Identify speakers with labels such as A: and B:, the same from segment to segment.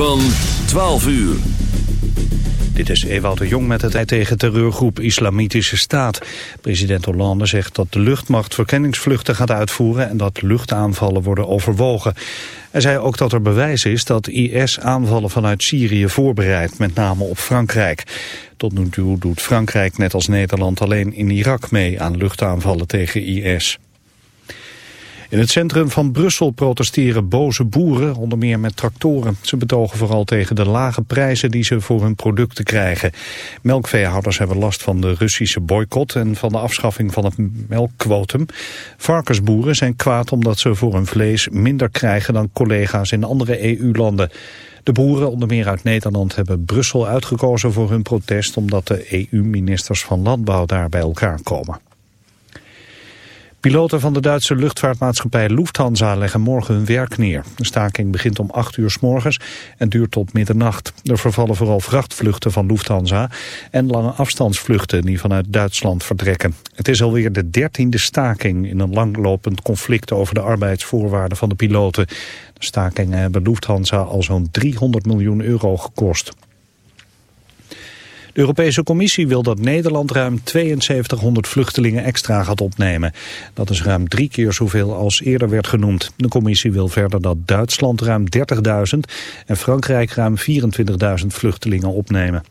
A: Van 12 uur.
B: Dit is Ewout de Jong met het tegen terreurgroep Islamitische Staat. President Hollande zegt dat de luchtmacht verkenningsvluchten gaat uitvoeren... en dat luchtaanvallen worden overwogen. Hij zei ook dat er bewijs is dat IS aanvallen vanuit Syrië voorbereidt... met name op Frankrijk. Tot nu toe doet Frankrijk net als Nederland alleen in Irak mee... aan luchtaanvallen tegen IS. In het centrum van Brussel protesteren boze boeren, onder meer met tractoren. Ze betogen vooral tegen de lage prijzen die ze voor hun producten krijgen. Melkveehouders hebben last van de Russische boycott en van de afschaffing van het melkquotum. Varkensboeren zijn kwaad omdat ze voor hun vlees minder krijgen dan collega's in andere EU-landen. De boeren, onder meer uit Nederland, hebben Brussel uitgekozen voor hun protest... omdat de EU-ministers van Landbouw daar bij elkaar komen. Piloten van de Duitse luchtvaartmaatschappij Lufthansa leggen morgen hun werk neer. De staking begint om 8 uur s morgens en duurt tot middernacht. Er vervallen vooral vrachtvluchten van Lufthansa en lange afstandsvluchten die vanuit Duitsland vertrekken. Het is alweer de dertiende staking in een langlopend conflict over de arbeidsvoorwaarden van de piloten. De stakingen hebben Lufthansa al zo'n 300 miljoen euro gekost. De Europese Commissie wil dat Nederland ruim 7200 vluchtelingen extra gaat opnemen. Dat is ruim drie keer zoveel als eerder werd genoemd. De Commissie wil verder dat Duitsland ruim 30.000 en Frankrijk ruim 24.000 vluchtelingen opnemen.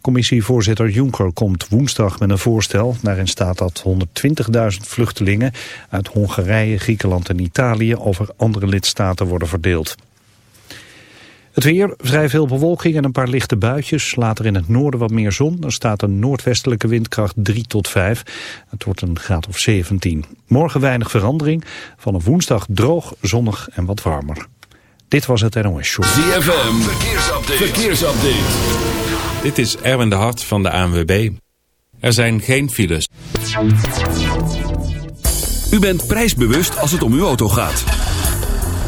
B: Commissievoorzitter Juncker komt woensdag met een voorstel. Daarin staat dat 120.000 vluchtelingen uit Hongarije, Griekenland en Italië over andere lidstaten worden verdeeld. Het weer, vrij veel bewolking en een paar lichte buitjes. Later in het noorden wat meer zon. Er staat een noordwestelijke windkracht 3 tot 5. Het wordt een graad of 17. Morgen weinig verandering. Van een woensdag droog, zonnig en wat warmer. Dit was het NOS Show.
A: ZFM, verkeersupdate. verkeersupdate.
C: Dit is Erwin de Hart van de ANWB. Er zijn geen files.
A: U bent prijsbewust als het om uw auto gaat.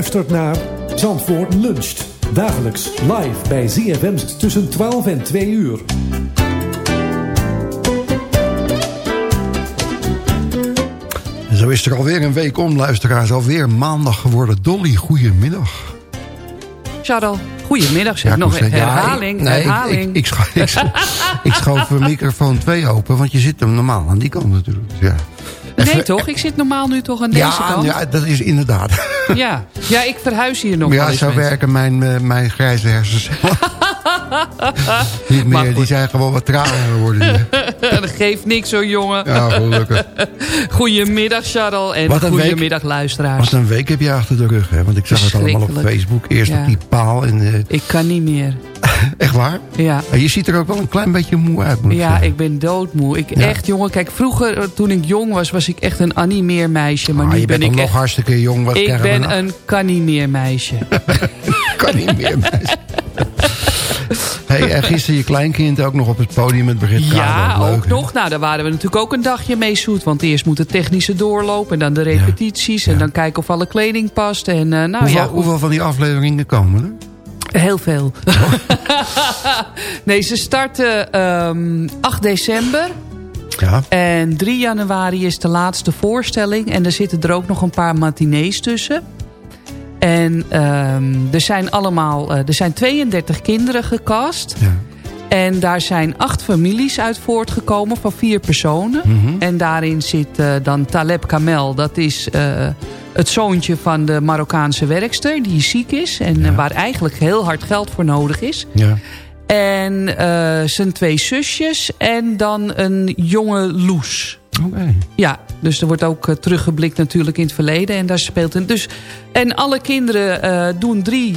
D: Luistert naar Zandvoort Luncht. Dagelijks live bij ZFM tussen 12 en 2 uur.
E: Zo is er alweer een week om, luisteraars. Alweer maandag geworden. Dolly, goedemiddag.
F: Charles, goedemiddag. Zeg.
E: Ja,
F: Nog een
E: ja,
F: herhaling.
E: ik- nee, ik-
F: herhaling.
E: Ik, ik, scho- ik, scho- ik schoof microfoon 2 open, want je zit hem normaal aan die kant natuurlijk. Ja,
F: nee toch? Ik zit normaal nu toch aan deze
E: ja,
F: kant?
E: ja, dat is inderdaad.
F: Ja. ja, ik verhuis hier nog
E: ja,
F: eens
E: zo
F: mensen.
E: werken mijn, eh, mijn grijze hersens. Niet meer, die zijn gewoon wat trager geworden.
F: Dat geeft niks hoor, jongen.
E: Ja, gelukkig.
F: Goedemiddag, Charles. En
E: week.
F: goedemiddag, luisteraars.
E: Wat een week heb je achter de rug, hè? Want ik zag het allemaal op. Facebook. Eerst
F: Ja.
E: op die paal en... eh,
F: Ik kan niet meer.
E: Echt waar?
F: Ja.
E: En je ziet er ook wel een klein beetje moe uit, moet ik
F: Ja,
E: zeggen.
F: ik ben doodmoe. Ik
E: Ja.
F: echt, jongen, kijk, vroeger eh, toen ik jong was, was ik echt een animeermeisje. Maar
E: Ah,
F: nu
E: je
F: ben
E: bent
F: ik
E: nog
F: echt...
E: hartstikke jong. Wat
F: Ik ben
E: nou?
F: een kanimeermeisje.
E: kan niet meer. meisje. hey, en gisteren je kleinkind ook nog op het podium met Brigitte
F: Ja.
E: Leuk,
F: ook nog. Nou, daar waren we natuurlijk ook een dagje mee zoet. Want eerst moet het technische doorlopen en dan de repetities. En dan kijken of alle kleding past. En eh, nou
E: hoeveel,
F: ja,
E: hoeveel van die afleveringen komen er?
F: Heel veel. nee, ze starten ehm 8 december.
E: Ja.
F: En 3 januari is de laatste voorstelling. En er zitten er ook nog een paar matinees tussen. En ehm, er zijn allemaal, eh, er zijn 32 kinderen gecast.
E: Ja.
F: En daar zijn acht families uit voortgekomen van vier personen.
E: Mhm.
F: En daarin zit eh, dan Taleb Kamel. Dat is eh, het zoontje van de Marokkaanse werkster die ziek is. En waar eigenlijk heel hard geld voor nodig is.
E: Ja.
F: En eh, zijn twee zusjes en dan een jonge Loes.
E: Oké.
F: Ja, dus er wordt ook teruggeblikt natuurlijk in het verleden. En daar speelt een. Dus, en alle kinderen doen drie,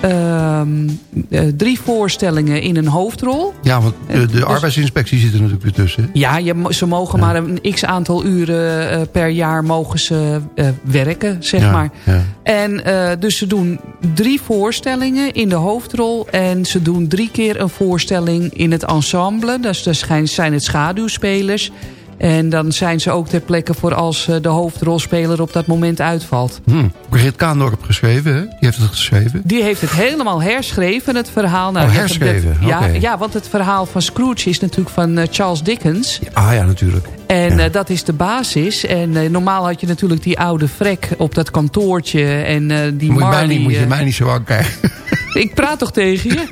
F: ehm, eh, drie voorstellingen in een hoofdrol.
E: Ja, want de, de
F: Dus-
E: arbeidsinspectie zit er natuurlijk weer tussen.
F: Ja, je, ze mogen maar een x aantal uren eh, per jaar mogen ze eh, werken, zeg
E: Ja,
F: maar.
E: ja.
F: En dus ze doen drie voorstellingen in de hoofdrol. En ze doen drie keer een voorstelling in het ensemble. Dus daar zijn het schaduwspelers. En dan zijn ze ook ter plekke voor als eh, de hoofdrolspeler op dat moment uitvalt.
E: Hm. Brigitte Kaandorp geschreven, hè? Die heeft het geschreven.
F: Die heeft het helemaal herschreven, het verhaal. Nou,
E: Oh, herschreven,
F: dat- ja, ja, want het verhaal van Scrooge is natuurlijk van eh, Charles Dickens.
E: Ah ja, natuurlijk.
F: En
E: Ja.
F: eh, dat is de basis. En normaal had je natuurlijk die oude vrek op dat kantoortje. En die
E: Moet je, mij niet, moet je mij niet zo aankijken.
F: Ik praat toch tegen je?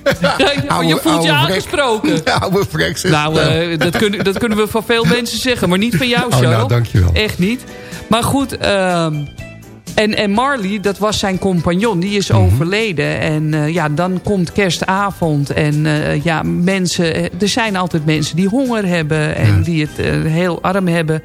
F: Je voelt je aangesproken.
E: De oude zegt
F: Nou,
E: het,
F: eh, dat, kunnen, dat kunnen we van veel mensen zeggen. Maar niet van jou,
E: Oh,
F: Charles.
E: nou, dankjewel.
F: Echt niet. Maar goed... ehm, en, en Marley, dat was zijn compagnon, die
E: Mhm.
F: is overleden. En eh, ja, dan komt kerstavond. En eh, ja, mensen... eh, Er zijn altijd mensen die honger hebben. En
E: Ja.
F: die het eh, heel arm hebben.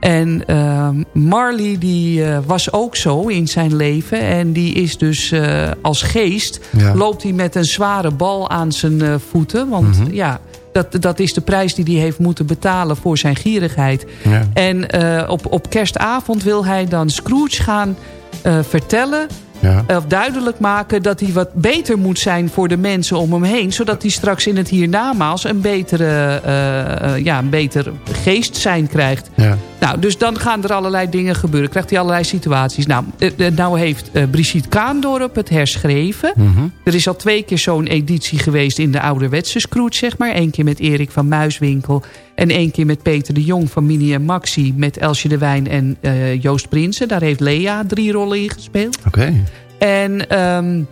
F: En ehm, Marley die eh, was ook zo in zijn leven. En die is dus eh, als geest...
E: Ja.
F: loopt hij met een zware bal aan zijn eh, voeten. Want
E: Mhm.
F: ja, dat, dat is de prijs die hij heeft moeten betalen voor zijn gierigheid.
E: Ja.
F: En op, op kerstavond wil hij dan Scrooge gaan vertellen...
E: Ja.
F: of duidelijk maken dat hij wat beter moet zijn voor de mensen om hem heen. Zodat hij straks in het hiernamaals een, betere, ja, een beter geest zijn krijgt.
E: Ja.
F: Nou, dus dan gaan er allerlei dingen gebeuren. Krijgt hij allerlei situaties. Nou, eh, eh, nou heeft eh, Brigitte Kaandorp het herschreven.
E: Mhm.
F: Er is al twee keer zo'n editie geweest in de ouderwetse Scrooge, zeg maar. Eén keer met Erik van Muiswinkel. En één keer met Peter de Jong van Mini en Maxi. Met Elsje de Wijn en Joost Prinsen. Daar heeft Lea drie rollen in gespeeld.
E: Oké.
F: En ehm,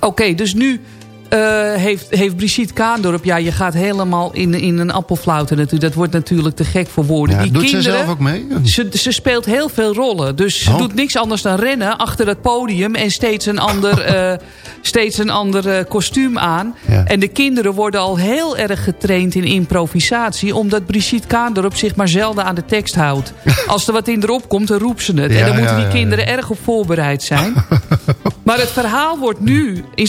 F: oké, dus nu eh, heeft, heeft Brigitte Kaandorp... Ja, je gaat helemaal in, in een appelflauwen natuurlijk. Dat wordt natuurlijk te gek voor woorden.
E: Ja,
F: Die
E: doet ze zelf ook mee?
F: Ze, ze speelt heel veel rollen. Dus ze
E: Oh.
F: doet niks anders dan rennen achter het podium... en steeds een ander, eh, steeds een ander eh, kostuum aan.
E: Ja.
F: En de kinderen worden al heel erg getraind in improvisatie... omdat Brigitte Kaandorp zich maar zelden aan de tekst houdt. Als er wat in erop komt, dan roept ze het.
E: Ja,
F: en dan moeten die kinderen erg op voorbereid zijn. maar het verhaal wordt nu, in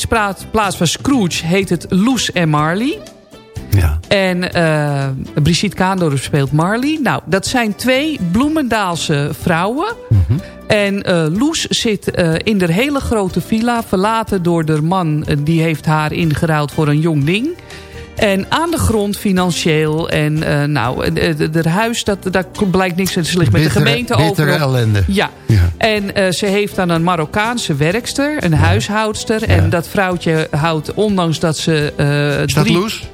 F: plaats van Scrooge... heet het Loes en Marley...
E: Ja.
F: En eh Brigitte Kaandorp speelt Marley. Nou, dat zijn twee Bloemendaalse vrouwen.
E: Mhm.
F: En eh, Loes zit eh, in de hele grote villa... verlaten door de man. die heeft haar ingeruild voor een jong ding. En aan de grond financieel. En eh, nou, het huis, dat, daar blijkt niks. Ze ligt met de gemeente
E: bittere
F: over.
E: ellende.
F: Ja.
E: Ja.
F: En eh, ze heeft dan een Marokkaanse werkster, een huishoudster.
E: Ja.
F: En dat vrouwtje houdt, ondanks dat ze... eh,
E: Is dat
F: drie-
E: Loes?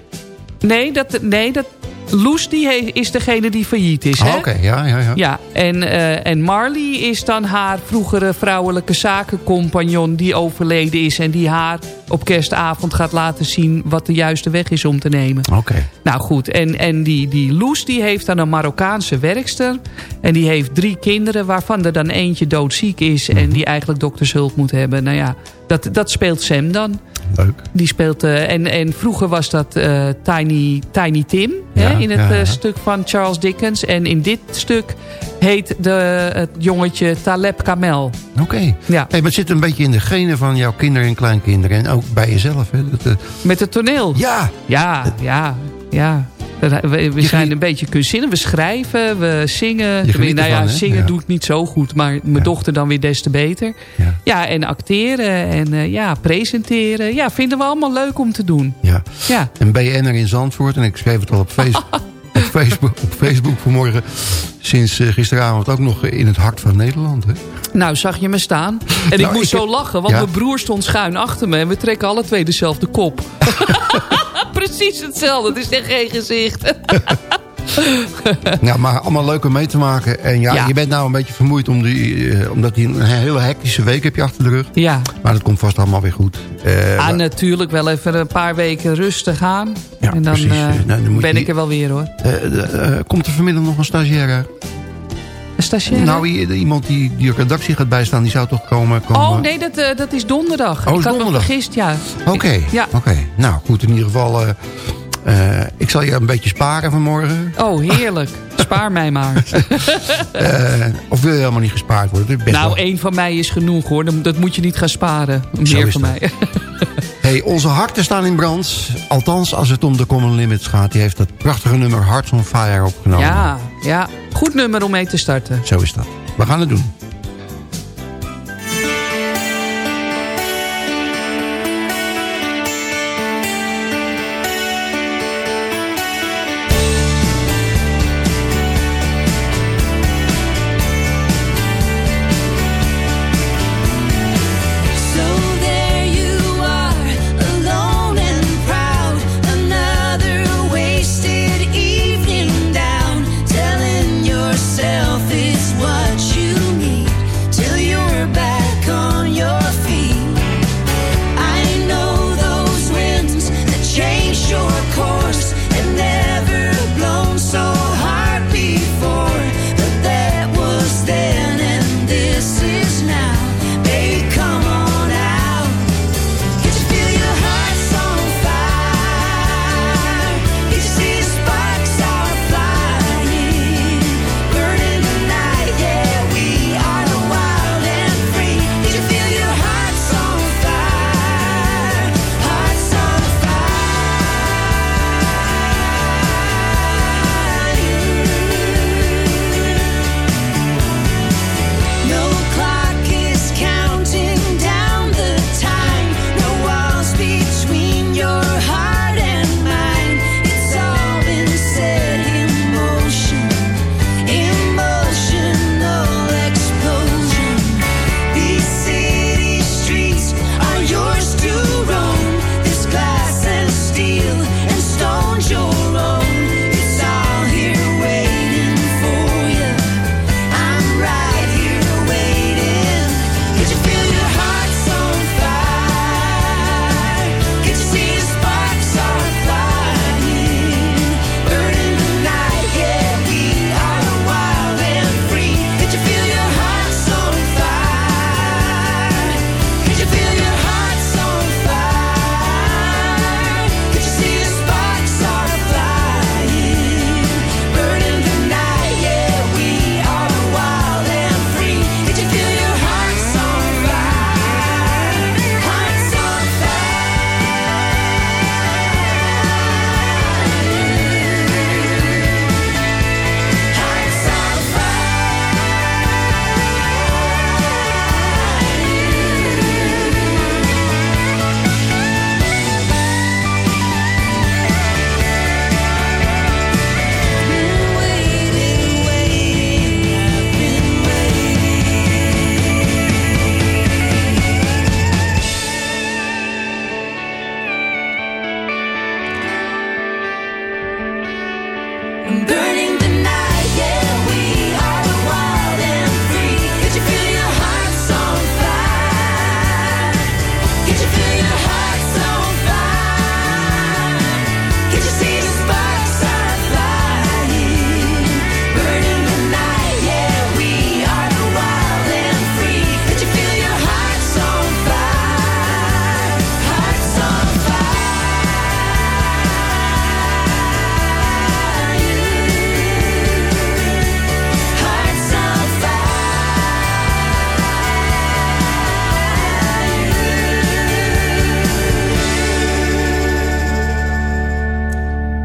F: Nee, dat, nee dat, Loes die is degene die failliet is. Hè?
E: Oké, ja, ja, ja.
F: Ja, en, eh, en Marley is dan haar vroegere vrouwelijke zakencompagnon die overleden is. En die haar op kerstavond gaat laten zien wat de juiste weg is om te nemen.
E: Oké.
F: Nou goed, en, en die, die Loes die heeft dan een Marokkaanse werkster. En die heeft drie kinderen waarvan er dan eentje doodziek is. En die eigenlijk doktershulp moet hebben. Nou ja, dat, dat speelt Sam dan.
E: Leuk.
F: Die speelt, eh, en, en vroeger was dat eh, Tiny, Tiny Tim
E: Ja,
F: hè, in het
E: ja,
F: eh,
E: ja.
F: stuk van Charles Dickens. En in dit stuk heet de, het jongetje Taleb Kamel.
E: Oké.
F: Ja.
E: Hey, maar het zit een beetje in de genen van jouw kinderen en kleinkinderen. En ook bij jezelf. Hè? Dat,
F: Met het toneel.
E: ja,
F: Ja, ja, ja. We, zijn een beetje kunstzinnig. We schrijven, we zingen. Nou ja,
E: ervan,
F: zingen
E: Ja.
F: doe ik niet zo goed. Maar mijn dochter dan weer des te beter.
E: Ja.
F: Ja, en acteren en eh, ja, presenteren. Ja, vinden we allemaal leuk om te doen.
E: ja.
F: Ja,
E: Een BN'er in Zandvoort. En ik schreef het al op, face- op, Facebook, op Facebook vanmorgen. Sinds eh, gisteravond ook nog in het hart van Nederland. Hè?
F: nou zag je me staan. En ik
E: Nou,
F: moest
E: ik
F: zo
E: heb-
F: lachen, want
E: Ja.
F: mijn broer stond schuin achter me. En we trekken alle twee dezelfde kop. Precies hetzelfde, het is echt geen gezicht.
E: Ja, maar allemaal leuk om mee te maken. En ja,
F: Ja.
E: je bent nou een beetje vermoeid. Om die, eh, omdat je een hele hectische week heb je achter de rug.
F: ja,
E: Maar dat komt vast allemaal weer goed. Eh,
F: ah, natuurlijk wel even een paar weken rustig aan.
E: Ja,
F: en dan,
E: precies.
F: eh,
E: Nou, dan
F: ben
E: je-
F: ik er wel weer hoor.
E: komt er vanmiddag nog een stagiair uit?
F: Een stagiair?
E: Nou, iemand die, die op redactie gaat bijstaan, die zou toch komen? komen?
F: Oh nee, dat, dat is donderdag.
E: Oh,
F: ik had me
E: donderdag.
F: vergist, ja.
E: Oké,
F: Ja.
E: oké. Nou goed, in ieder geval... eh, ik zal je een beetje sparen vanmorgen.
F: Oh, heerlijk. Spaar mij maar.
E: Eh, of wil je helemaal niet gespaard worden?
F: Nou,
E: wel-
F: één van mij is genoeg hoor. Dat- moet je niet gaan sparen. Meer van mij.
E: Hey, onze harten staan in brand. Althans, als het om de Common Limits gaat. Die heeft dat prachtige nummer Hearts on Fire opgenomen.
F: Ja, ja. Goed nummer om mee te starten.
E: Zo is dat. We gaan het doen.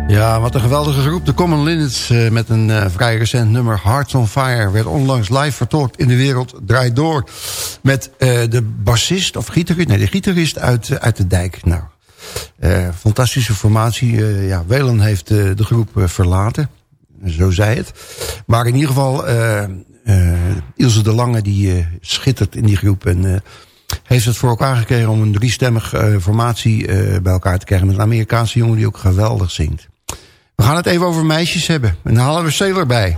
E: Ja, wat een geweldige groep. De Common Linnets uh, met een uh, vrij recent nummer Hearts on Fire... werd onlangs live vertolkt in de wereld Draait Door... met uh, de bassist of gitarist, nee, de gitarist uit, uit de dijk. Nou, fantastische formatie. ja, Welen heeft de groep verlaten, zo zei het. Maar in ieder geval, Ilse de Lange die schittert in die groep... en heeft het voor elkaar gekregen om een driestemmige formatie bij elkaar te krijgen... met een Amerikaanse jongen die ook geweldig zingt. We gaan het even over meisjes hebben. En dan halen we Sailor bij.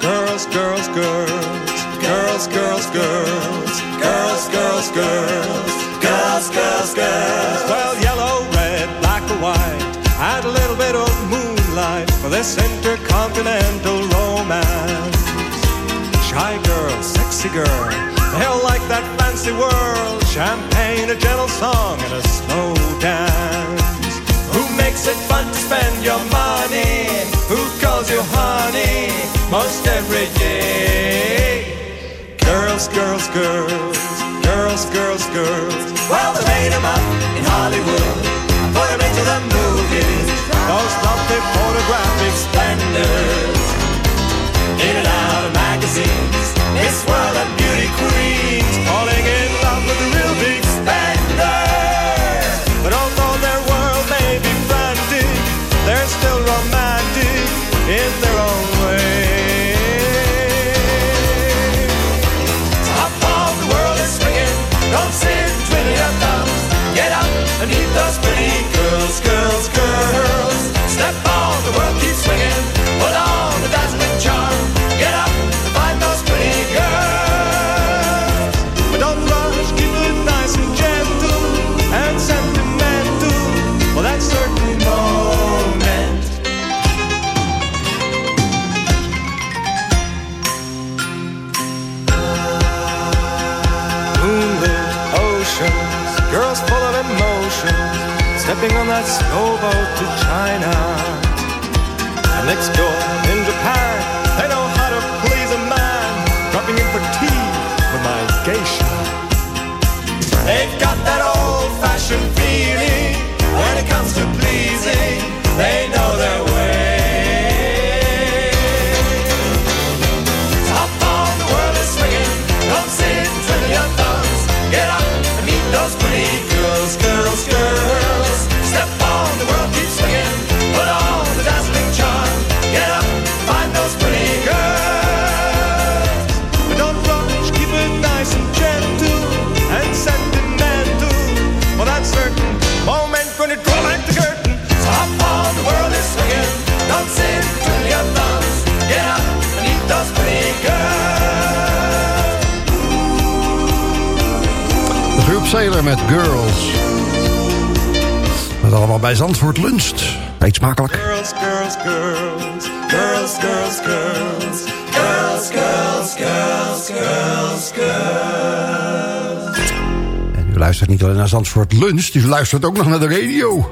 G: Girls, girls, girls. Girls, girls, girls. Girls, girls, girls. Girls, girls, girls. Well, yellow, red, black or white. Add a little bit of moonlight for this intercontinental romance. Shy girl, sexy girl. They'll like that fancy world. Champagne, a gentle song, and a slow dance. Who makes it fun to spend your money? Who calls you honey most every day? Girls, girls, girls, girls, girls, girls. Well, they made them up in Hollywood. Put them into the movies. Those lovely photographic splendors. In and out. This world of beauty queens falling in love with the real big spenders. But although their world may be frantic, they're still romantic in their own way. Top of the world is swinging, don't sit twiddling your thumbs. Get up and meet those pretty girls, girls, girls. Step on, the world keeps swinging. On that slow boat to China. And next door in Japan, they know how to please a man, dropping in for tea with my geisha. They've got that old-fashioned feeling when it comes to pleasing.
E: Sailor met Girls. Met allemaal bij Zandvoort luncht. Eet smakelijk.
G: Girls, girls, girls. Girls, girls, girls. Girls, girls, girls, girls.
E: En u luistert niet alleen naar Zandvoort luncht, u luistert ook nog naar de radio.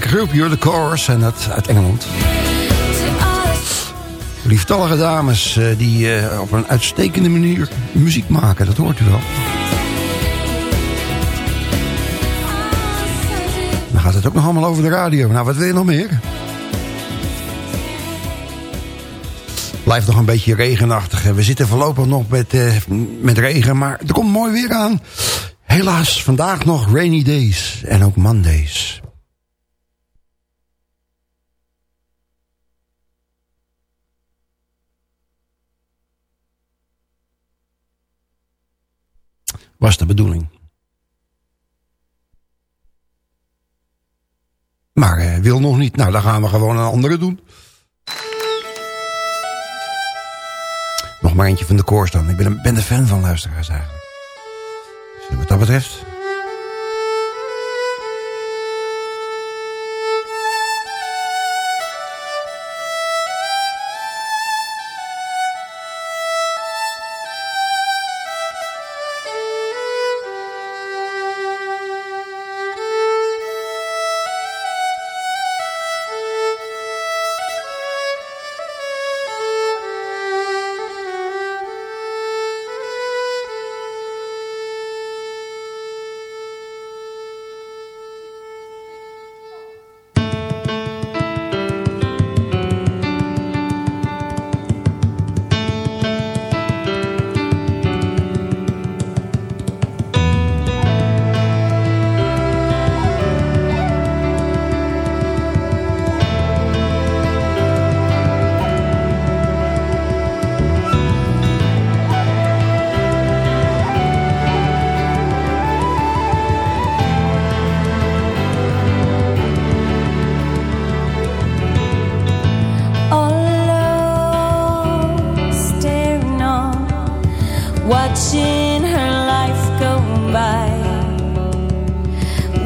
E: Lekker groepje, The Chorus en dat uit Engeland. Lieftallige dames eh, die eh, op een uitstekende manier muziek maken, dat hoort u wel. Dan gaat het ook nog allemaal over de radio. Nou, wat wil je nog meer? Blijft nog een beetje regenachtig. We zitten voorlopig nog met, eh, met regen, maar er komt mooi weer aan. Helaas, vandaag nog rainy days en ook Mondays. Was de bedoeling. Maar eh, wil nog niet. Nou, dan gaan we gewoon een andere doen. Nog maar eentje van de koers dan. Ik ben, een, ben de fan van luisteraars eigenlijk. Dus wat dat betreft...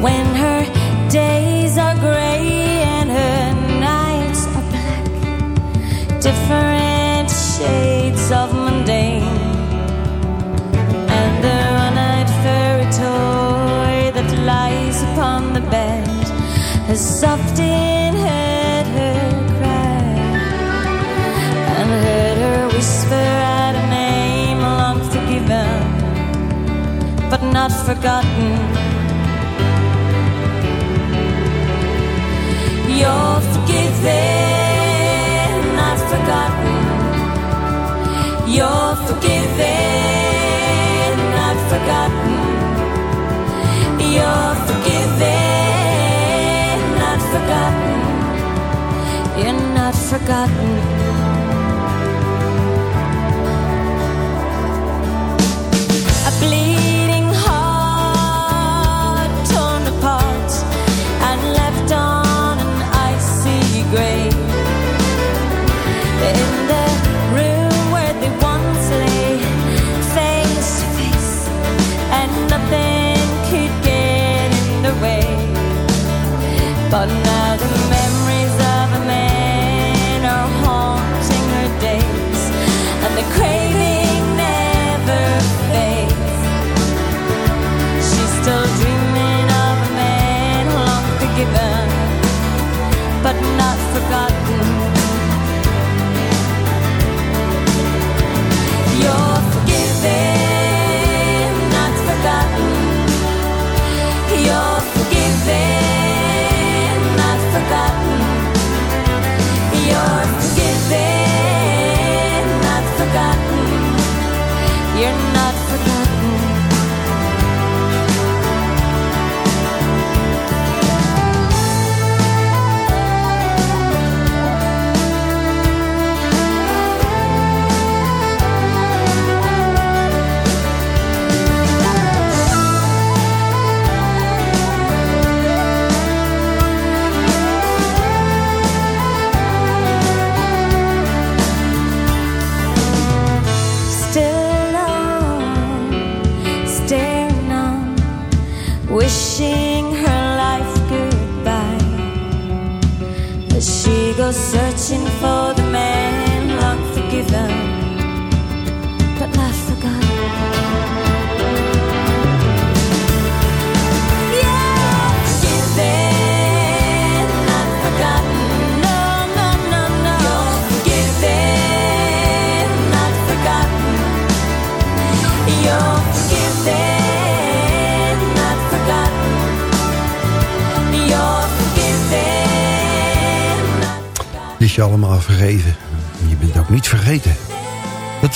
H: When her days are gray and her nights are black, different shades of mundane. And the one-eyed fairy toy that lies upon the bed has often heard her cry and heard her whisper at a name long forgiven but not forgotten. You're forgiven, not forgotten. You're forgiven, not forgotten. You're forgiven, not forgotten. You're not forgotten.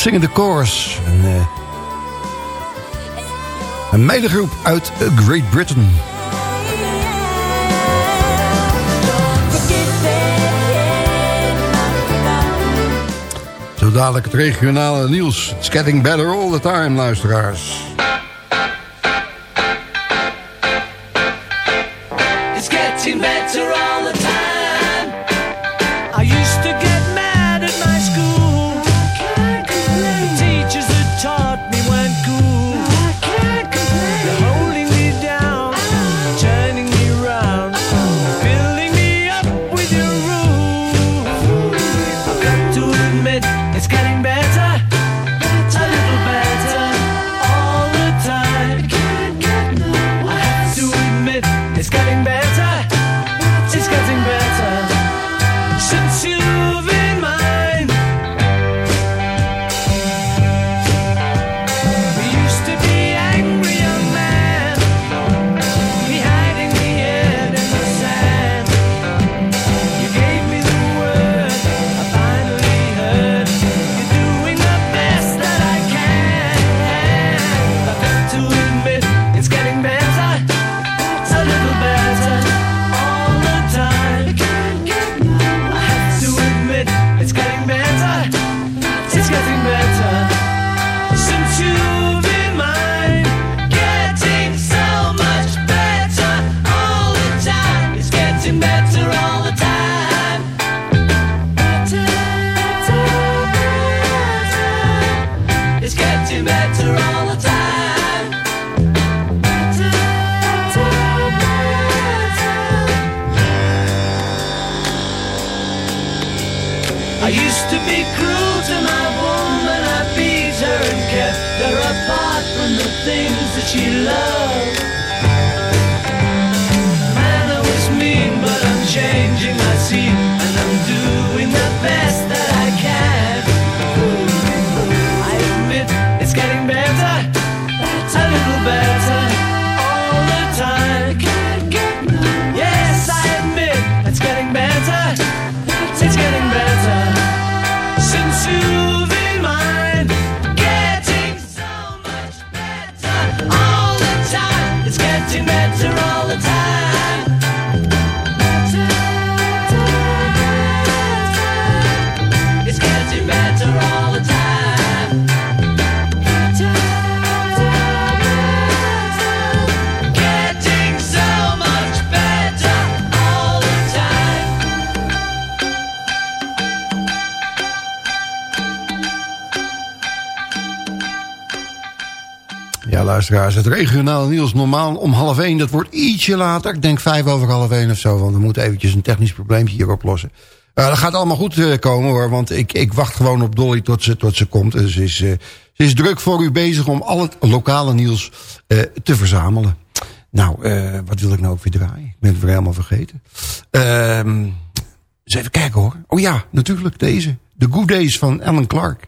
I: Dat zingen de Chorus. Een, uh, een meidengroep uit Great Britain. Zo dadelijk het regionale nieuws. It's getting better all the time, luisteraars. Het regionale nieuws normaal om half één. Dat wordt ietsje later. Ik denk vijf over half één of zo. Want we moeten eventjes een technisch probleempje hier oplossen. Uh, dat gaat allemaal goed eh, komen hoor. Want ik, ik wacht gewoon op Dolly tot ze, tot ze komt. Dus ze is, eh, ze is druk voor u bezig om al het lokale nieuws eh, te verzamelen. Nou, eh, wat wil ik nou weer draaien? Ik ben het weer helemaal vergeten. Ehm eens even kijken hoor. Oh ja, natuurlijk deze. The Good Days van Alan Clark.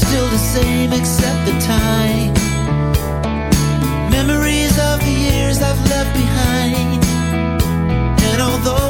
J: Still the same except the time. Memories of the years I've left behind. And although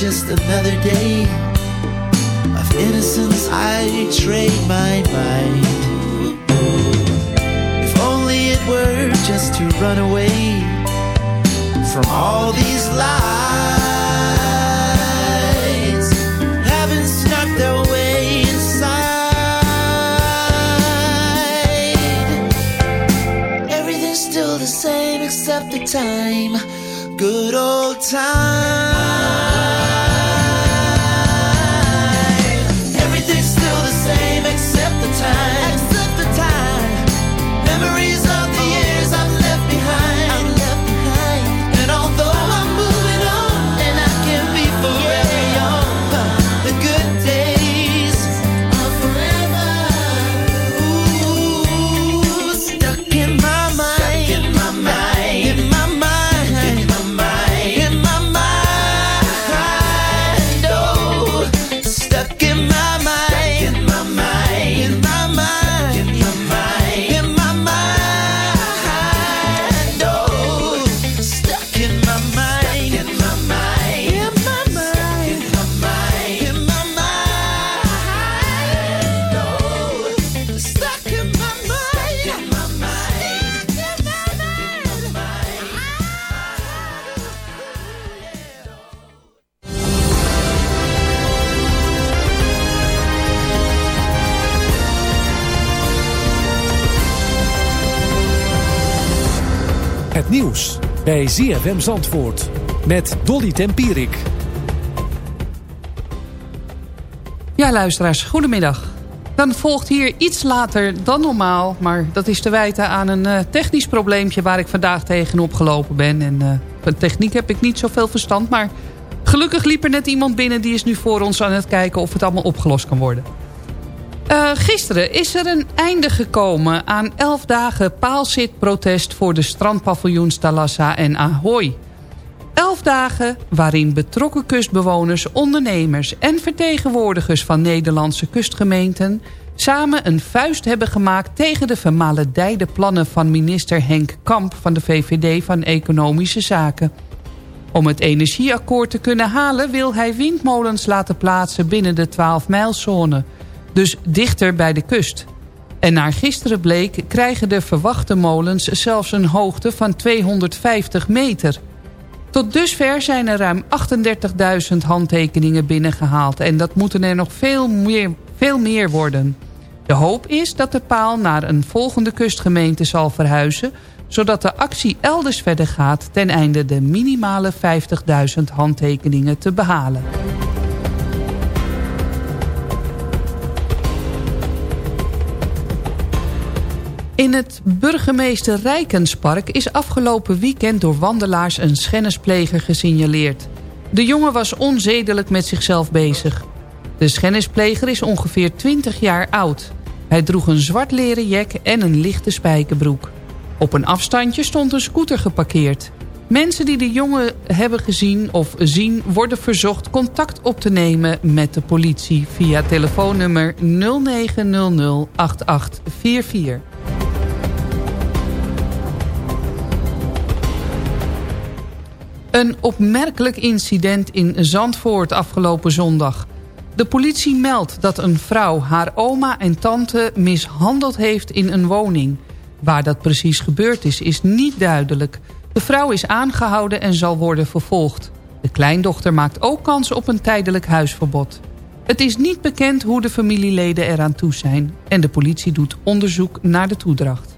J: just another day of innocence, I trade my mind. If only it were just to run away from all these lies having snuck their way inside. Everything's still the same except the time. Good old time. Time.
D: Bij ZFM Zandvoort met Dolly Tempierik.
F: Ja, luisteraars, goedemiddag. Dan volgt hier iets later dan normaal... maar dat is te wijten aan een eh, technisch probleempje... waar ik vandaag tegenop gelopen ben. En eh, van techniek heb ik niet zoveel verstand... maar gelukkig liep er net iemand binnen... die is nu voor ons aan het kijken of het allemaal opgelost kan worden. Eh, gisteren is er een einde gekomen aan 11 dagen paalzitprotest... voor de strandpaviljoens Talassa en Ahoy... Elf dagen waarin betrokken kustbewoners, ondernemers en vertegenwoordigers van Nederlandse kustgemeenten samen een vuist hebben gemaakt tegen de vermaledijde plannen van minister Henk Kamp van de VVD van Economische Zaken. Om het energieakkoord te kunnen halen wil hij windmolens laten plaatsen binnen de 12-mijlzone, dus dichter bij de kust. En naar gisteren bleek krijgen de verwachte molens zelfs een hoogte van 250 meter. Tot dusver zijn er ruim 38.000 handtekeningen binnengehaald... en dat moeten er nog veel meer, veel meer worden. De hoop is dat de paal naar een volgende kustgemeente zal verhuizen... zodat de actie elders verder gaat... ten einde de minimale 50.000 handtekeningen te behalen. In het burgemeester Rijkenspark is afgelopen weekend door wandelaars een schennispleger gesignaleerd. De jongen was onzedelijk met zichzelf bezig. De schennispleger is ongeveer 20 jaar oud. Hij droeg een zwart leren jek en een lichte spijkerbroek. Op een afstandje stond een scooter geparkeerd. Mensen die de jongen hebben gezien of zien worden verzocht contact op te nemen met de politie via telefoonnummer 0900 8844. Een opmerkelijk incident in Zandvoort afgelopen zondag. De politie meldt dat een vrouw haar oma en tante mishandeld heeft in een woning. Waar dat precies gebeurd is, is niet duidelijk. De vrouw is aangehouden en zal worden vervolgd. De kleindochter maakt ook kans op een tijdelijk huisverbod. Het is niet bekend hoe de familieleden eraan toe zijn... en de politie doet onderzoek naar de toedracht.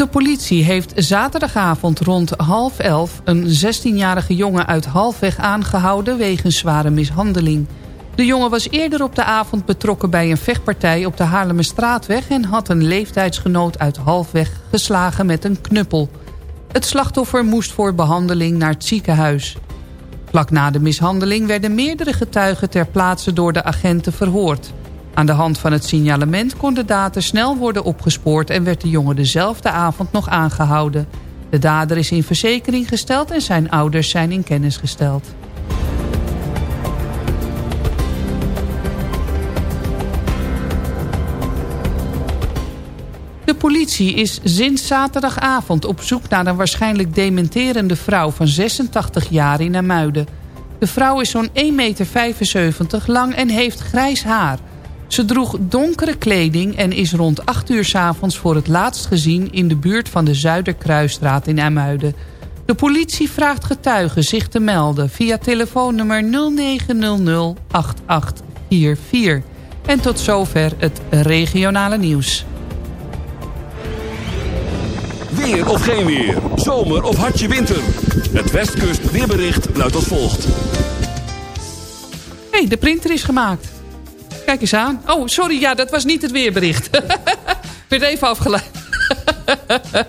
F: De politie heeft zaterdagavond rond half elf... een 16-jarige jongen uit Halfweg aangehouden... wegens zware mishandeling. De jongen was eerder op de avond betrokken bij een vechtpartij... op de Haarlemmerstraatweg... en had een leeftijdsgenoot uit Halfweg geslagen met een knuppel. Het slachtoffer moest voor behandeling naar het ziekenhuis. Vlak na de mishandeling werden meerdere getuigen ter plaatse door de agenten verhoord. Aan de hand van het signalement kon de dader snel worden opgespoord... en werd de jongen dezelfde avond nog aangehouden. De dader is in verzekering gesteld en zijn ouders zijn in kennis gesteld. De politie is sinds zaterdagavond op zoek naar een waarschijnlijk dementerende vrouw van 86 jaar in Amuiden. De vrouw is zo'n 1,75 meter lang en heeft grijs haar. Ze droeg donkere kleding en is rond 8 uur s avonds voor het laatst gezien... in de buurt van de Zuiderkruisstraat in Amuiden. De politie vraagt getuigen zich te melden via telefoonnummer 0900 8844. En tot zover het regionale nieuws.
A: Weer of geen weer. Zomer of hartje winter. Het Westkust weerbericht luidt als volgt.
F: Hé, hey, de printer is gemaakt. Kijk eens aan. Oh, sorry, ja, dat was niet het weerbericht. Werd even afgeleid.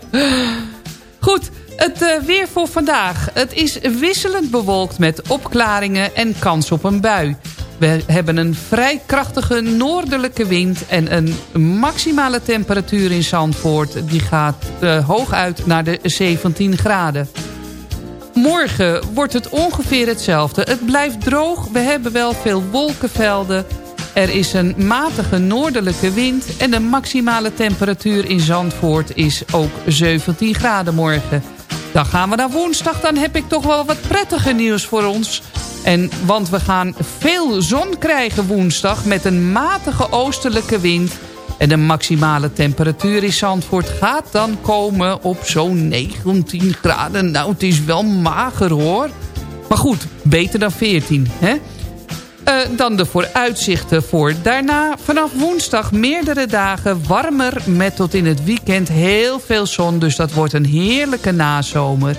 F: Goed, het uh, weer voor vandaag. Het is wisselend bewolkt met opklaringen en kans op een bui. We hebben een vrij krachtige noordelijke wind... en een maximale temperatuur in Zandvoort... die gaat uh, hooguit naar de 17 graden. Morgen wordt het ongeveer hetzelfde. Het blijft droog, we hebben wel veel wolkenvelden... Er is een matige noordelijke wind en de maximale temperatuur in Zandvoort is ook 17 graden morgen. Dan gaan we naar woensdag, dan heb ik toch wel wat prettiger nieuws voor ons. En, want we gaan veel zon krijgen woensdag met een matige oostelijke wind... En de maximale temperatuur in Zandvoort gaat dan komen op zo'n 19 graden. Nou, het is wel mager hoor. Maar goed, beter dan 14, hè? Uh, dan de vooruitzichten voor daarna. Vanaf woensdag meerdere dagen warmer met tot in het weekend heel veel zon. Dus dat wordt een heerlijke nazomer.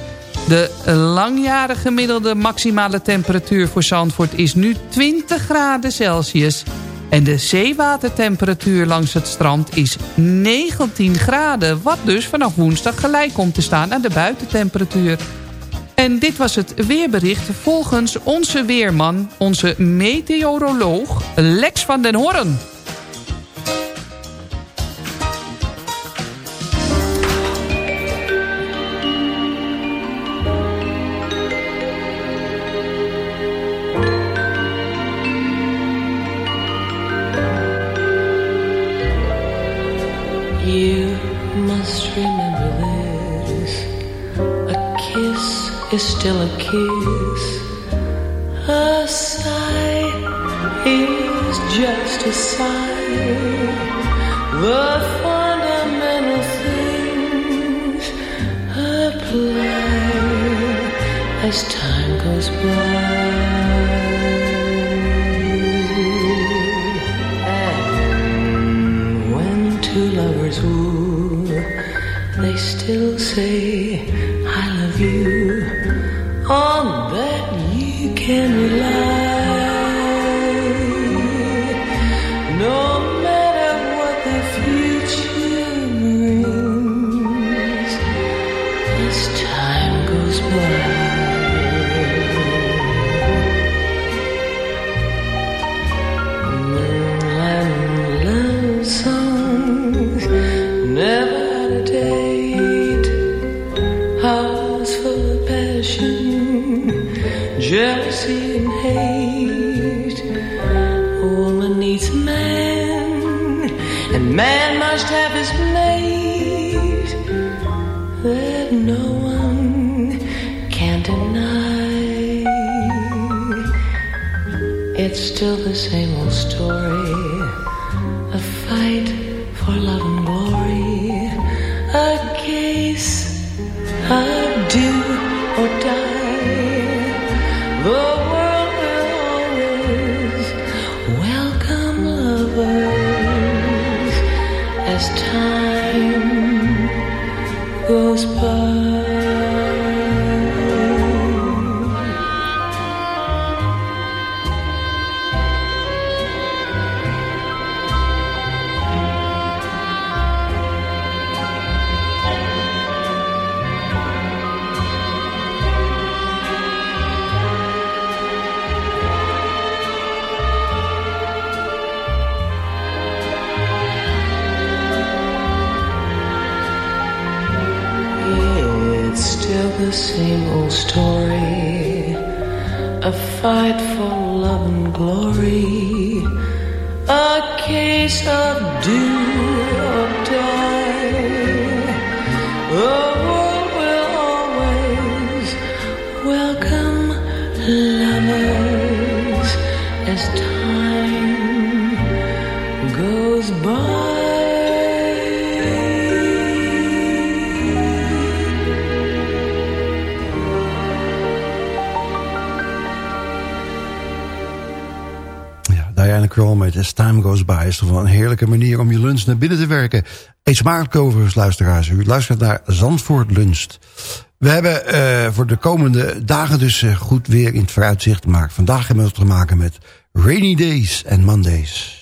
F: De langjarige gemiddelde maximale temperatuur voor Zandvoort is nu 20 graden Celsius. En de zeewatertemperatuur langs het strand is 19 graden. Wat dus vanaf woensdag gelijk komt te staan aan de buitentemperatuur. En dit was het weerbericht volgens onze weerman, onze meteoroloog Lex van den Horn.
K: Still a kiss. can
E: we met As Time Goes By... is toch wel een heerlijke manier om je lunch naar binnen te werken. Eet smakelijk overigens, luisteraars. U luistert naar Zandvoort Luncht. We hebben eh, voor de komende dagen dus eh, goed weer in het vooruitzicht. Maar vandaag hebben we het te maken met Rainy Days en Mondays.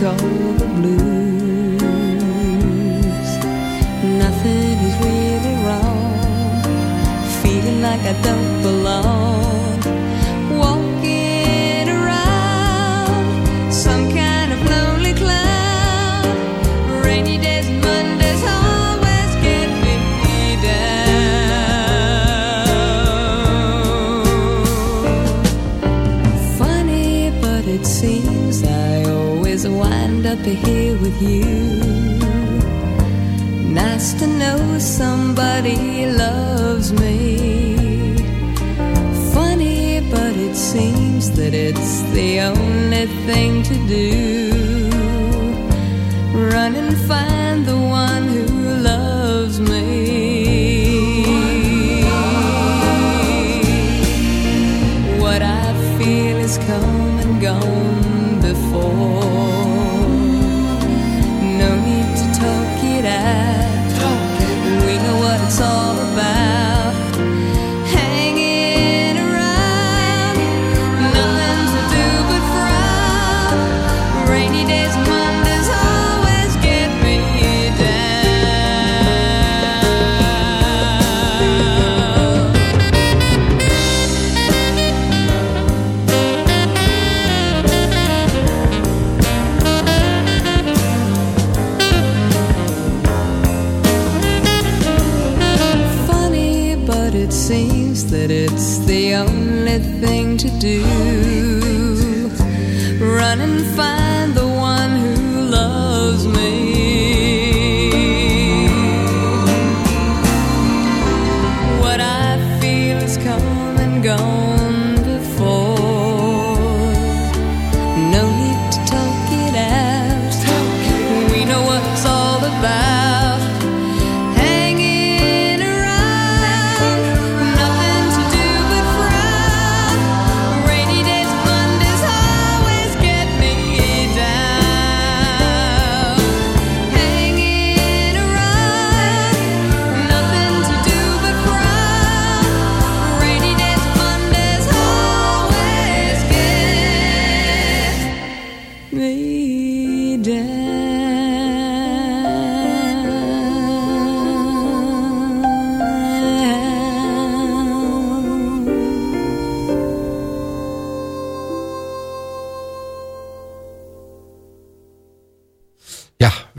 H: Call the blues. Nothing is really wrong. Feeling like I don't belong. Up here with you. Nice to know somebody loves me. Funny, but it seems that it's the only thing to do. Run and find the one do.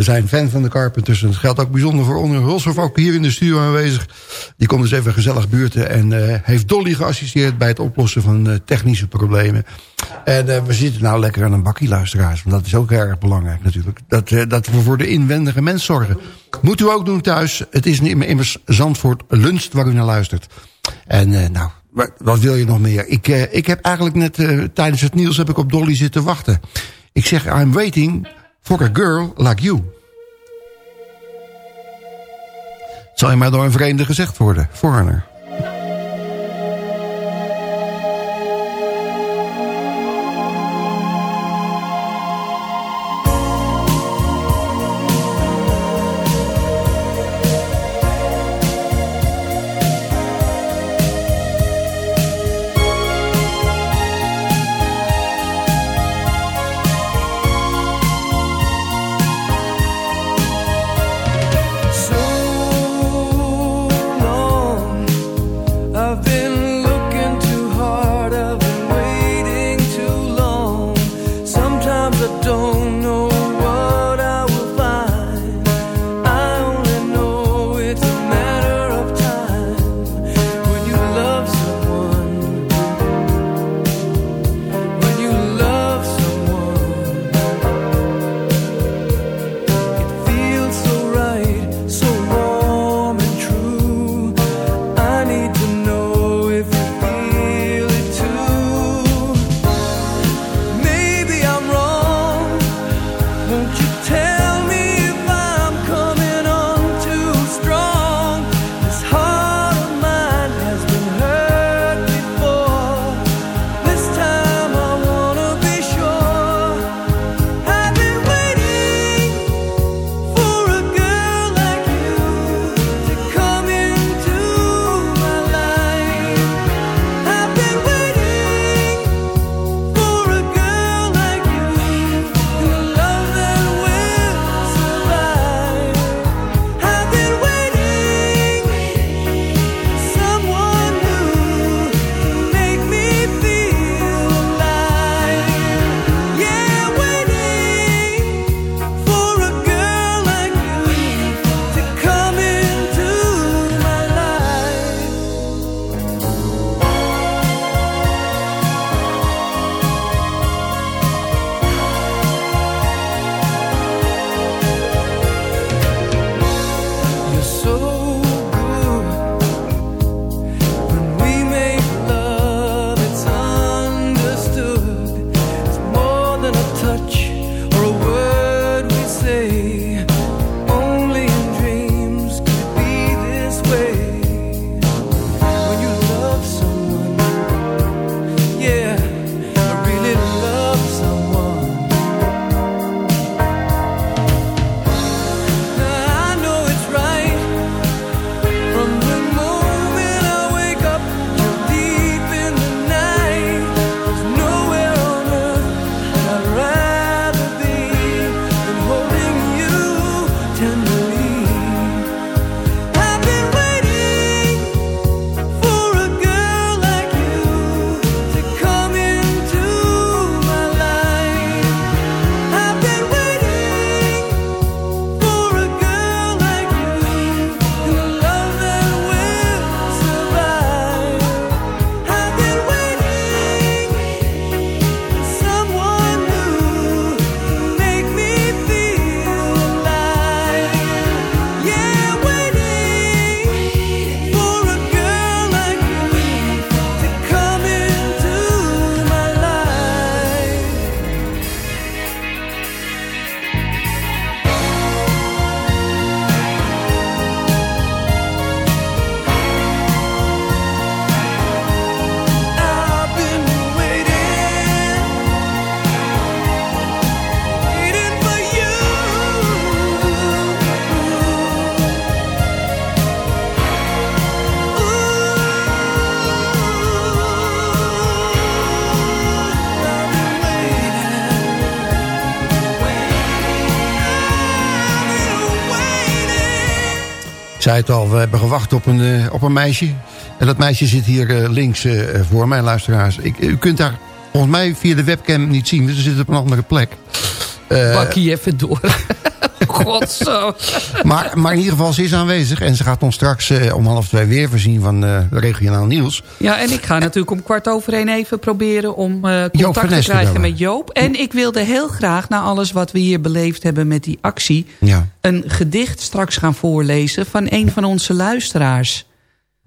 E: Zijn fan van de Carpenters. En het geldt ook bijzonder voor Onder Hulshoff, ook hier in de studio aanwezig. Die komt dus even gezellig buurten en eh, heeft Dolly geassisteerd... bij het oplossen van eh, technische problemen. En eh, we zitten nou lekker aan een bakkie, luisteraars. Want dat is ook erg belangrijk natuurlijk. Dat, dat we voor de inwendige mens zorgen. Moet u ook doen thuis. Het is immers Zandvoort Lunch waar u naar luistert. En nou, wa- wat wil je nog meer? Ik, ik heb eigenlijk net tijdens het nieuws heb ik op Dolly zitten wachten. Ik zeg, I'm waiting for a girl like you.
I: Zal je maar door een vreemde gezegd worden. Foreigner.
E: We
I: hebben gewacht op een, eh, op een meisje. En dat meisje zit hier eh, links eh, voor mij, luisteraars. Ik, u kunt haar volgens mij via de webcam niet zien, dus ze zit op een andere plek.
F: Bakkie even door. God zo.
I: maar, maar in ieder geval, ze is aanwezig. En ze gaat ons straks eh, om half twee weer voorzien van eh, regionaal nieuws.
F: Ja, en ik ga natuurlijk om kwart over één even proberen om
I: van
F: contact te krijgen met Joop. En ik wilde heel graag, na alles wat we hier beleefd hebben met die actie...
I: Ja.
F: een gedicht straks gaan voorlezen van een van onze luisteraars.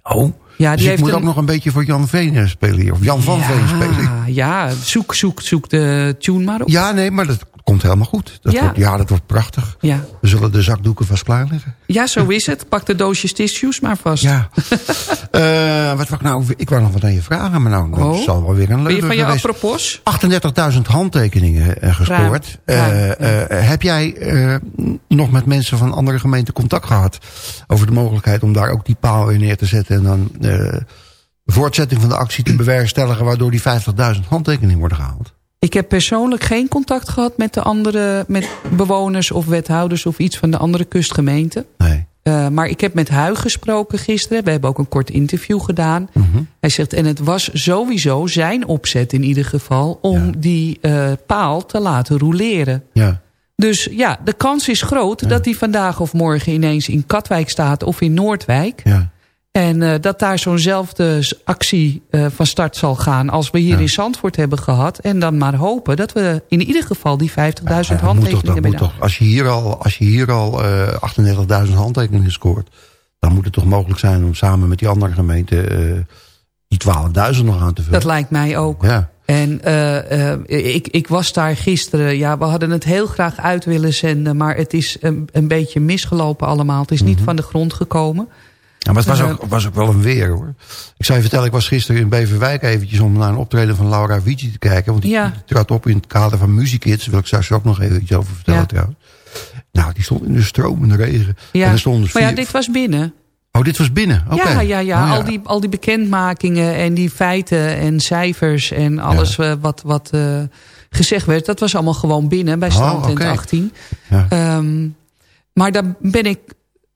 I: Oh,
F: Ja,
I: dus
F: die
I: ik
F: heeft
I: moet
F: een-
I: ook nog een beetje voor Jan Veen spelen hier. Of Jan van Veen spelen.
F: Ja, ja zoek, zoek, zoek de tune maar op.
I: Ja, nee, maar dat komt
E: helemaal goed. Dat
F: Ja.
E: Wordt, ja, dat wordt prachtig.
F: Ja.
E: We zullen de zakdoeken vast klaar liggen.
F: ja, zo is het. Pak de doosjes tissues maar vast.
E: Ja. Eh, wat ik nou... Ik wou nog wat aan je vragen, maar nou, dat
F: Oh.
E: zal wel weer een leugen
F: van je apropos?
E: 38.000 handtekeningen eh, gescoord. Eh, heb jij nog met mensen van andere gemeenten contact gehad... over de mogelijkheid om daar ook die paal weer neer te zetten... en dan de voortzetting van de actie te bewerkstelligen... waardoor die 50.000 handtekeningen worden gehaald?
F: Ik heb persoonlijk geen contact gehad met de andere met bewoners of wethouders of iets van de andere kustgemeenten.
E: Nee.
F: Eh, maar ik heb met Huig gesproken gisteren. We hebben ook een kort interview gedaan.
E: Mhm.
F: Hij zegt, en het was sowieso zijn opzet in ieder geval... om die eh, paal te laten roleren.
E: Ja.
F: Dus ja, de kans is groot dat die vandaag of morgen ineens in Katwijk staat of in Noordwijk.
E: Ja.
F: En eh, dat daar zo'nzelfde actie eh, van start zal gaan als we hier in Zandvoort hebben gehad. En dan maar hopen dat we in ieder geval die 50.000
E: Ja, dat moet toch,
F: handtekeningen binnen.
E: toch, als je hier al, als je hier al eh 38.000 handtekeningen scoort... dan moet het toch mogelijk zijn om samen met die andere gemeenten... eh, die 12.000 nog aan te vullen.
F: Dat lijkt mij ook.
E: Ja.
F: En ik, ik was daar gisteren. Ja, we hadden het heel graag uit willen zenden. Maar het is een, een beetje misgelopen allemaal. Het is niet
E: Mhm.
F: van de grond gekomen.
E: Ja, maar het was ook, was ook wel een weer hoor. Ik zou je vertellen, ik was gisteren in Beverwijk eventjes... om naar een optreden van Laura Vici te kijken. Want die,
F: Ja.
E: trad op in het kader van Musikids. Daar wil ik straks ook nog even iets over vertellen
F: Ja.
E: trouwens. Nou, die stond in de stromende regen.
F: Ja.
E: En er stonden
F: maar ja, dit was binnen.
E: Oh, dit was binnen? Oké.
F: Ja, ja, ja.
E: Oh,
F: Al, die, al die bekendmakingen en die feiten en cijfers en alles eh, wat, wat eh, gezegd werd. Dat was allemaal gewoon binnen bij
E: Oh,
F: Strandtent
E: oké.
F: 18.
E: Ja.
F: Ehm, maar daar ben ik,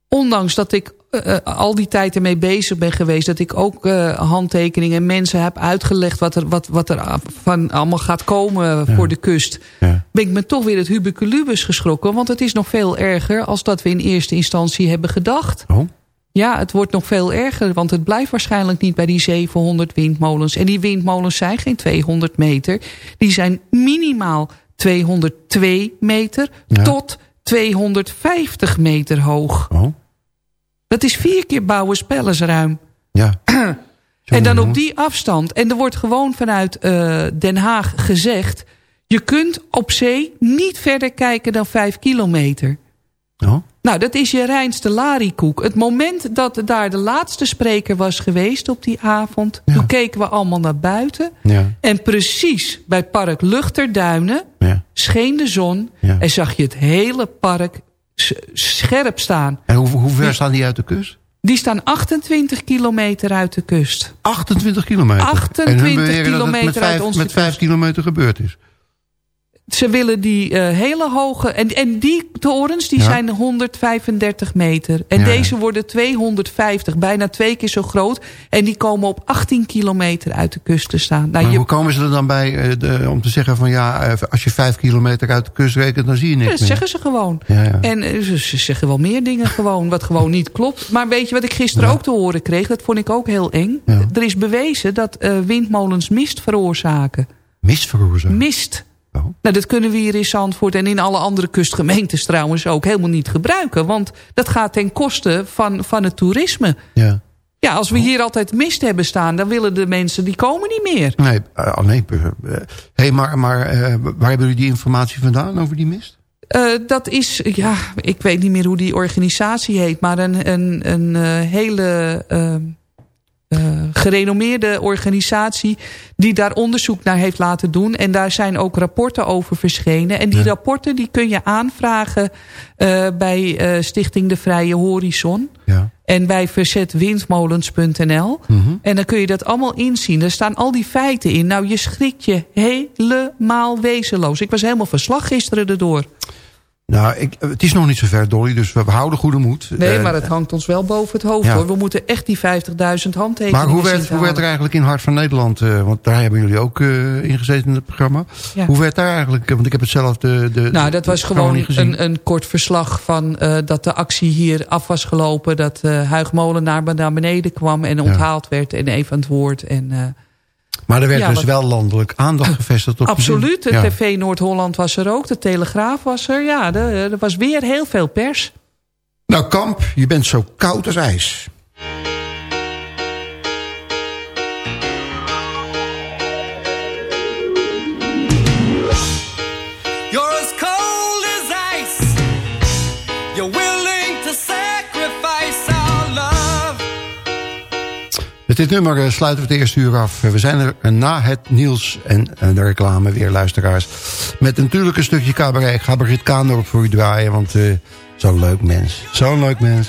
F: ondanks dat ik eh, eh, al die tijd ermee bezig ben geweest... dat ik ook eh, handtekeningen en mensen heb uitgelegd... wat er, wat, wat er van allemaal gaat komen voor de kust...
E: Ja.
F: ben ik me toch weer het hubiculubus geschrokken. Want het is nog veel erger als dat we in eerste instantie hebben gedacht.
E: Oh.
F: Ja, het wordt nog veel erger, want het blijft waarschijnlijk niet bij die 700 windmolens. En die windmolens zijn geen 200 meter. Die zijn minimaal 202 meter
E: Ja.
F: tot 250 meter hoog.
E: Oh.
F: Dat is vier keer bouwen spellersruim.
E: Ja.
F: En dan op die afstand. En er wordt gewoon vanuit eh, Den Haag gezegd... je kunt op zee niet verder kijken dan 5 kilometer.
E: Oh.
F: Nou, dat is je reinste lariekoek. Het moment dat daar de laatste spreker was geweest op die avond... toen keken we allemaal naar buiten.
E: Ja.
F: En precies bij Park Luchterduinen
E: Ja.
F: scheen de zon... En zag je het hele park scherp staan.
E: En hoe, hoe ver staan die uit de kust?
F: Die staan 28 kilometer uit de kust.
E: 28 kilometer.
F: 28
E: en hun beweren dat het
F: kilometer
E: met vijf,
F: uit onze
E: met 5 kilometer gebeurd is.
F: Ze willen die eh, hele hoge... En, en die torens die
E: Ja.
F: zijn 135 meter. En
E: Ja,
F: deze worden 250, bijna twee keer zo groot. En die komen op 18 kilometer uit de kust te staan. Nou,
E: maar
F: je,
E: hoe komen ze er dan bij eh, de, om te zeggen van ja, eh, als je 5 kilometer uit de kust rekent, dan zie je niks
F: dat
E: meer?
F: zeggen ze gewoon. En ze, ze zeggen wel meer dingen gewoon, wat gewoon niet klopt. Maar weet je wat ik gisteren ook te horen kreeg? Dat vond ik ook heel eng. Er is bewezen dat windmolens mist veroorzaken.
E: Mist veroorzaken?
F: Mist.
E: Oh.
F: Nou, dat kunnen we hier in Zandvoort en in alle andere kustgemeentes trouwens ook helemaal niet gebruiken. Want dat gaat ten koste van, van het toerisme.
E: Ja.
F: Ja, als we hier altijd mist hebben staan, dan willen de mensen, die komen niet meer.
E: Nee, eh, oh, nee. eh, hey, maar, maar eh, waar hebben jullie die informatie vandaan over die mist?
F: Dat is, ja, ik weet niet meer hoe die organisatie heet, maar een, een, een hele eh, gerenommeerde organisatie die daar onderzoek naar heeft laten doen. En daar zijn ook rapporten over verschenen. En die rapporten die kun je aanvragen eh, bij eh, Stichting De Vrije Horizon.
E: Ja.
F: En bij verzetwindmolens.nl.
E: Mhm.
F: En dan kun je dat allemaal inzien. Er staan al die feiten in. Nou, je schrikt je helemaal wezenloos. Ik was helemaal verslag gisteren erdoor.
E: Nou, ik, het is nog niet zo ver, Dolly, dus we houden goede moed.
F: Nee, maar het hangt ons wel boven het hoofd
E: Ja.
F: hoor. We moeten echt die 50.000 handtekeningen
E: Maar hoe werd, hoe werd er eigenlijk in Hart van Nederland, eh, want daar hebben jullie ook eh in gezeten in het programma.
F: Ja.
E: Hoe werd daar eigenlijk, eh, want ik heb het zelf de... de
F: Nou, dat was
E: de
F: gewoon
E: niet gezien.
F: een, een kort verslag van eh, dat de actie hier af was gelopen. Dat eh Huig Molenaar naar beneden kwam en onthaald werd en even aan het woord. En,
E: Maar er werd
F: ja,
E: dus wel landelijk aandacht gevestigd op
F: absoluut,
E: de
F: de
E: ja.
F: TV Noord-Holland was er ook, de Telegraaf was er. Ja, er, er was weer heel veel pers.
E: Nou, Kamp, je bent zo koud als ijs.
I: Dit nummer eh, sluiten we het eerste uur af. We zijn er eh, na het nieuws en eh, de reclame weer, luisteraars. Met natuurlijk een stukje cabaret. Ik ga Brigitte erop voor u draaien, want zo'n leuk mens. Zo'n leuk mens.